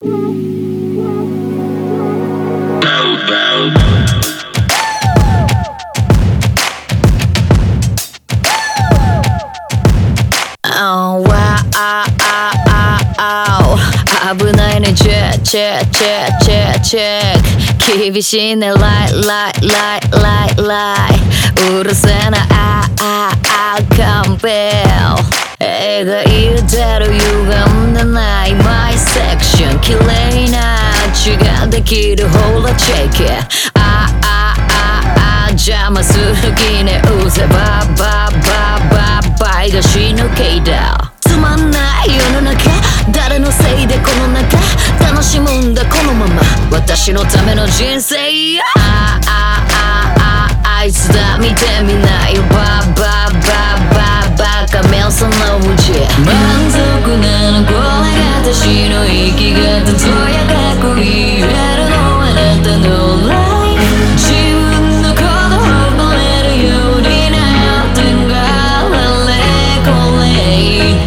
危ないね、チェック、チェック、チェック、チェック、チェック厳しいね、ライ、ライ、ライ、ライ、ライうるせえな、あ、あ、あ、勘弁描いてる歪んでない綺麗な血ができるほらチェック。あ、あ、あ、あ邪魔する気ね。うぜばばばば倍が死ぬ系だ。つまんない世の中。誰のせいでこの中。楽しむんだこのまま。私のための人生あああああいつだ見てみない。バババババカめそのうち。満足な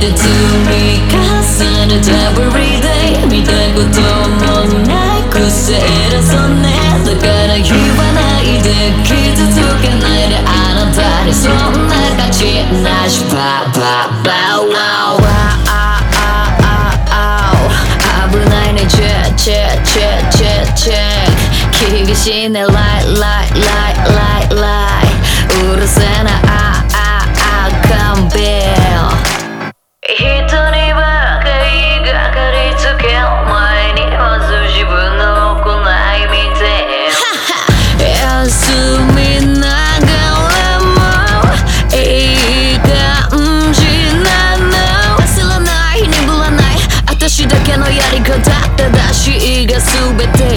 て積み重ねた everyday 見たこともないくせ偉そうねだから言わないで傷つけないであなたにそんな価値なしバババワワああああ危ないねチェチェチェチェチェ厳しいねライライライライライうるせえな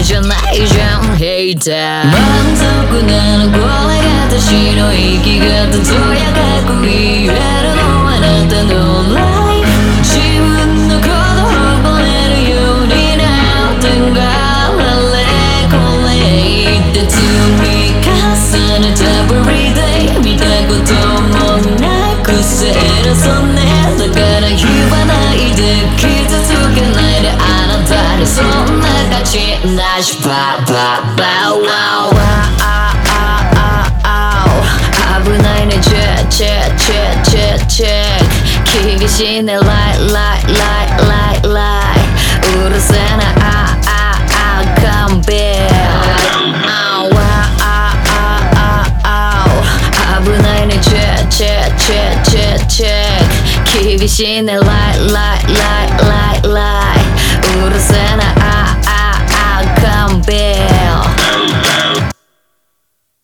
じゃないじゃん。ヘイター。満足なのこれが私の息がとやかく言えるのあなたのライフ自分のことを褒めるようになってんがあれこれ言って積み重ねた everyday 見たこともなくせ偉そうね価値なしバババワワああああ危